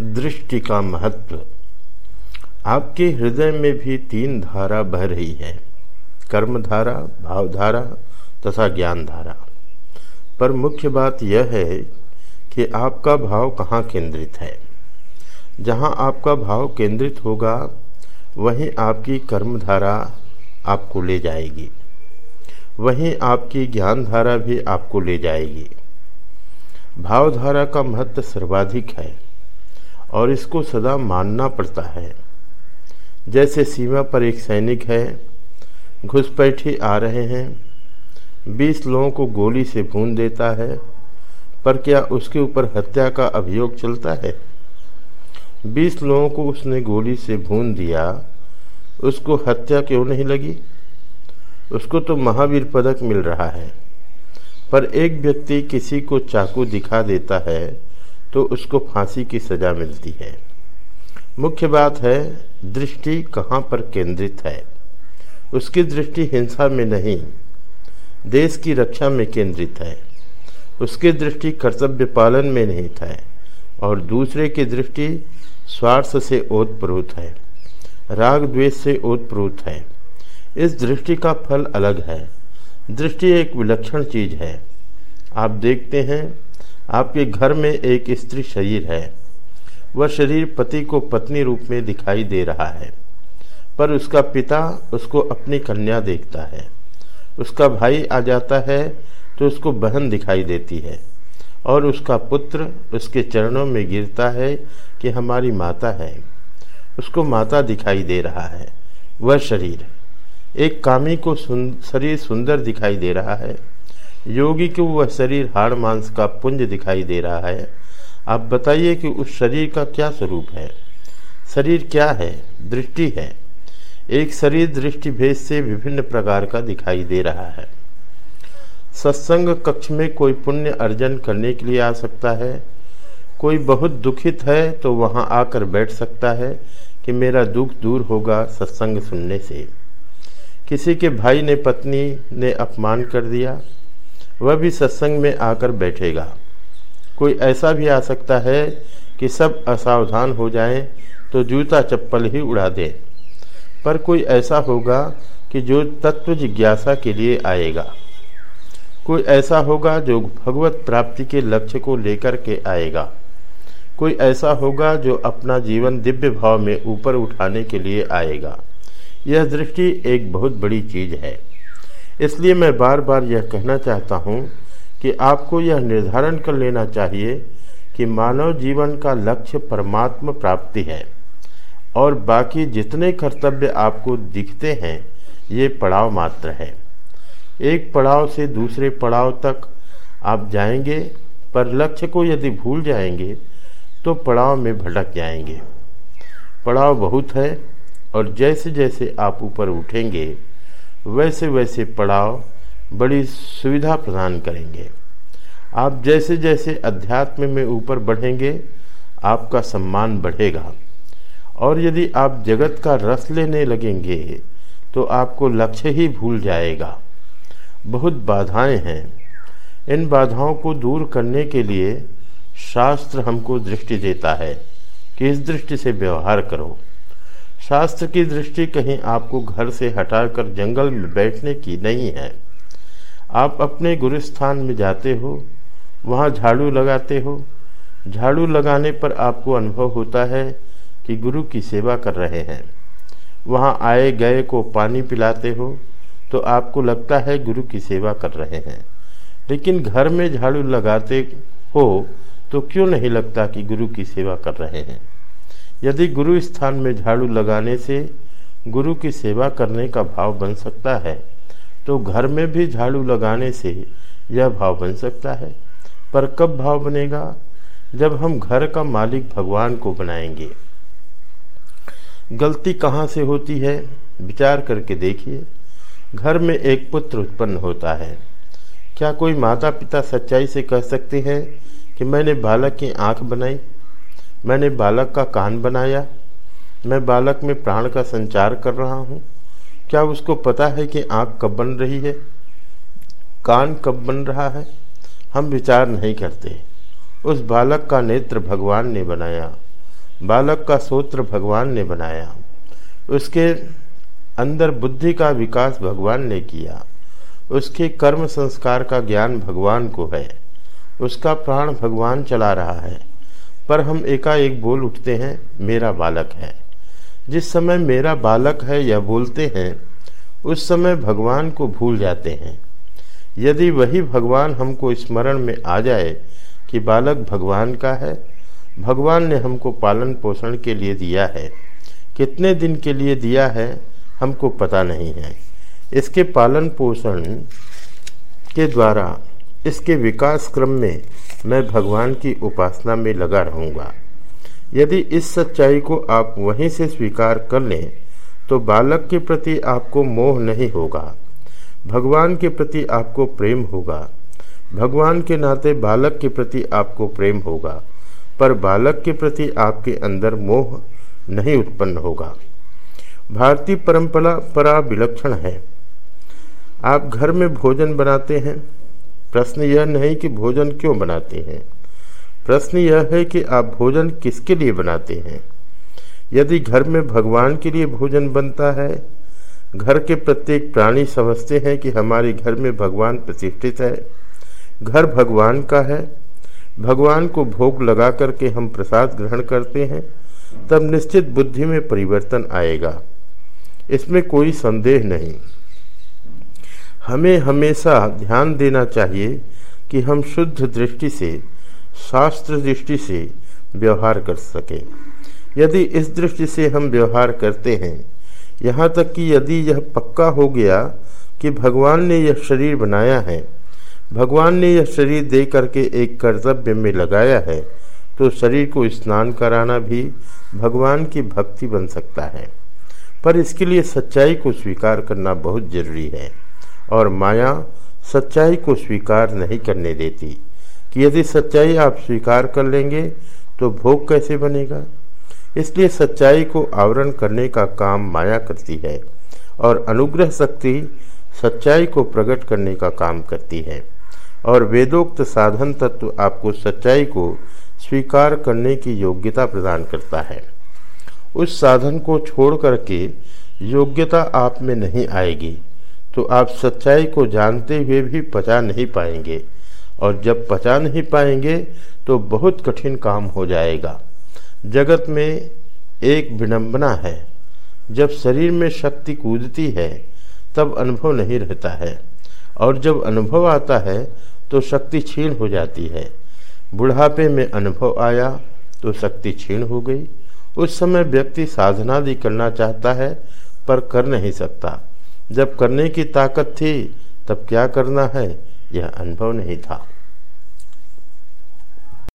दृष्टि का महत्व। आपके हृदय में भी तीन धारा बह रही है। कर्म धारा भावधारा तथा ज्ञान धारा पर मुख्य बात यह है कि आपका भाव कहाँ केंद्रित है। जहाँ आपका भाव केंद्रित होगा, वहीं आपकी कर्म धारा आपको ले जाएगी। वहीं आपकी ज्ञान धारा भी आपको ले जाएगी। भावधारा का महत्व सर्वाधिक है। और इसको सदा मानना पड़ता है। जैसे सीमा पर एक सैनिक है, घुसपैठी आ रहे हैं, बीस लोगों को गोली से भून देता है, पर क्या उसके ऊपर हत्या का अभियोग चलता है? बीस लोगों को उसने गोली से भून दिया, उसको हत्या क्यों नहीं लगी? उसको तो महावीर पदक मिल रहा है, पर एक व्यक्ति किसी को चाकू दिखा देता है तो उसको फांसी की सज़ा मिलती है। मुख्य बात है, दृष्टि कहाँ पर केंद्रित है? उसकी दृष्टि हिंसा में नहीं, देश की रक्षा में केंद्रित है। उसकी दृष्टि कर्तव्य पालन में नहीं है और दूसरे की दृष्टि स्वार्थ से ओतप्रोत है, राग द्वेष से ओतप्रोत है। इस दृष्टि का फल अलग है। दृष्टि एक विलक्षण चीज़ है। आप देखते हैं आपके घर में एक स्त्री शरीर है। वह शरीर पति को पत्नी रूप में दिखाई दे रहा है। पर उसका पिता उसको अपनी कन्या देखता है। उसका भाई आ जाता है तो उसको बहन दिखाई देती है और उसका पुत्र उसके चरणों में गिरता है कि हमारी माता है। उसको माता दिखाई दे रहा है। वह शरीर एक कामी को सुन, शरीर सुंदर दिखाई दे रहा है। योगी को वह शरीर हाड़ मांस का पुंज दिखाई दे रहा है। आप बताइए कि उस शरीर का क्या स्वरूप है? शरीर क्या है? दृष्टि है। एक शरीर दृष्टि भेद से विभिन्न प्रकार का दिखाई दे रहा है। सत्संग कक्ष में कोई पुण्य अर्जन करने के लिए आ सकता है। कोई बहुत दुखित है तो वहाँ आकर बैठ सकता है कि मेरा दुख दूर होगा सत्संग सुनने से। किसी के भाई ने पत्नी ने अपमान कर दिया। वह भी सत्संग में आकर बैठेगा। कोई ऐसा भी आ सकता है कि सब असावधान हो जाएँ तो जूता चप्पल ही उड़ा दें। पर कोई ऐसा होगा कि जो तत्व जिज्ञासा के लिए आएगा। कोई ऐसा होगा जो भगवत प्राप्ति के लक्ष्य को लेकर के आएगा। कोई ऐसा होगा जो अपना जीवन दिव्य भाव में ऊपर उठाने के लिए आएगा। यह दृष्टि एक बहुत बड़ी चीज़ है। इसलिए मैं बार बार यह कहना चाहता हूँ कि आपको यह निर्धारण कर लेना चाहिए कि मानव जीवन का लक्ष्य परमात्मा प्राप्ति है और बाकी जितने कर्तव्य आपको दिखते हैं, ये पड़ाव मात्र है। एक पड़ाव से दूसरे पड़ाव तक आप जाएँगे, पर लक्ष्य को यदि भूल जाएँगे तो पड़ाव में भटक जाएँगे। पड़ाव बहुत है और जैसे जैसे आप ऊपर उठेंगे वैसे वैसे पड़ाव बड़ी सुविधा प्रदान करेंगे। आप जैसे जैसे अध्यात्म में ऊपर बढ़ेंगे, आपका सम्मान बढ़ेगा। और यदि आप जगत का रस लेने लगेंगे तो आपको लक्ष्य ही भूल जाएगा। बहुत बाधाएँ हैं। इन बाधाओं को दूर करने के लिए शास्त्र हमको दृष्टि देता है कि इस दृष्टि से व्यवहार करो। शास्त्र की दृष्टि कहीं आपको घर से हटाकर जंगल में बैठने की नहीं है। आप अपने गुरुस्थान में जाते हो, वहाँ झाड़ू लगाते हो। झाड़ू लगाने पर आपको अनुभव होता है कि गुरु की सेवा कर रहे हैं। वहाँ आए गए को पानी पिलाते हो तो आपको लगता है गुरु की सेवा कर रहे हैं। लेकिन घर में झाड़ू लगाते हो तो क्यों नहीं लगता कि गुरु की सेवा कर रहे हैं? यदि गुरु स्थान में झाड़ू लगाने से गुरु की सेवा करने का भाव बन सकता है तो घर में भी झाड़ू लगाने से यह भाव बन सकता है। पर कब भाव बनेगा? जब हम घर का मालिक भगवान को बनाएँगे। गलती कहाँ से होती है? विचार करके देखिए। घर में एक पुत्र उत्पन्न होता है। क्या कोई माता पिता सच्चाई से कह सकते हैं कि मैंने बालक की आँख बनाई? मैंने बालक का कान बनाया। मैं बालक में प्राण का संचार कर रहा हूँ। क्या उसको पता है कि आँख कब बन रही है? कान कब बन रहा है? हम विचार नहीं करते। उस बालक का नेत्र भगवान ने बनाया। बालक का सूत्र भगवान ने बनाया। उसके अंदर बुद्धि का विकास भगवान ने किया। उसके कर्म संस्कार का ज्ञान भगवान को है। उसका प्राण भगवान चला रहा है। पर हम एकाएक बोल उठते हैं, मेरा बालक है। जिस समय मेरा बालक है, यह बोलते हैं, उस समय भगवान को भूल जाते हैं। यदि वही भगवान हमको स्मरण में आ जाए कि बालक भगवान का है, भगवान ने हमको पालन पोषण के लिए दिया है। कितने दिन के लिए दिया है, हमको पता नहीं है। इसके पालन पोषण के द्वारा, इसके विकास क्रम में मैं भगवान की उपासना में लगा रहूँगा। यदि इस सच्चाई को आप वहीं से स्वीकार कर लें तो बालक के प्रति आपको मोह नहीं होगा। भगवान के प्रति आपको प्रेम होगा। भगवान के नाते बालक के प्रति आपको प्रेम होगा, पर बालक के प्रति आपके अंदर मोह नहीं उत्पन्न होगा। भारतीय परंपरा परा विलक्षण है। आप घर में भोजन बनाते हैं प्रश्न यह नहीं कि भोजन क्यों बनाते हैं। प्रश्न यह है कि आप भोजन किसके लिए बनाते हैं? यदि घर में भगवान के लिए भोजन बनता है, घर के प्रत्येक प्राणी समझते हैं कि हमारे घर में भगवान प्रतिष्ठित है। घर भगवान का है। भगवान को भोग लगा करके हम प्रसाद ग्रहण करते हैं, तब निश्चित बुद्धि में परिवर्तन आएगा। इसमें कोई संदेह नहीं। हमें हमेशा ध्यान देना चाहिए कि हम शुद्ध दृष्टि से, शास्त्र दृष्टि से व्यवहार कर सकें। यदि इस दृष्टि से हम व्यवहार करते हैं, यहाँ तक कि यदि यह पक्का हो गया कि भगवान ने यह शरीर बनाया है, भगवान ने यह शरीर दे करके एक कर्तव्य में लगाया है तो शरीर को स्नान कराना भी भगवान की भक्ति बन सकता है। पर इसके लिए सच्चाई को स्वीकार करना बहुत ज़रूरी है। और माया सच्चाई को स्वीकार नहीं करने देती। कि यदि सच्चाई आप स्वीकार कर लेंगे तो भोग कैसे बनेगा? इसलिए सच्चाई को आवरण करने का काम माया करती है, और अनुग्रह शक्ति सच्चाई को प्रकट करने का काम करती है। और वेदोक्त साधन तत्व आपको सच्चाई को स्वीकार करने की योग्यता प्रदान करता है। उस साधन को छोड़ करके योग्यता आप में नहीं आएगी। तो आप सच्चाई को जानते हुए भी पचा नहीं पाएँगे। और जब पचा नहीं पाएँगे तो बहुत कठिन काम हो जाएगा। जगत में एक विडंबना है। जब शरीर में शक्ति कूदती है, तब अनुभव नहीं रहता है। और जब अनुभव आता है तो शक्ति क्षीण हो जाती है। बुढ़ापे में अनुभव आया तो शक्ति क्षीण हो गई। उस समय व्यक्ति साधना भी करना चाहता है, पर कर नहीं सकता। जब करने की ताकत थी तब क्या करना है? यह अनुभव नहीं था।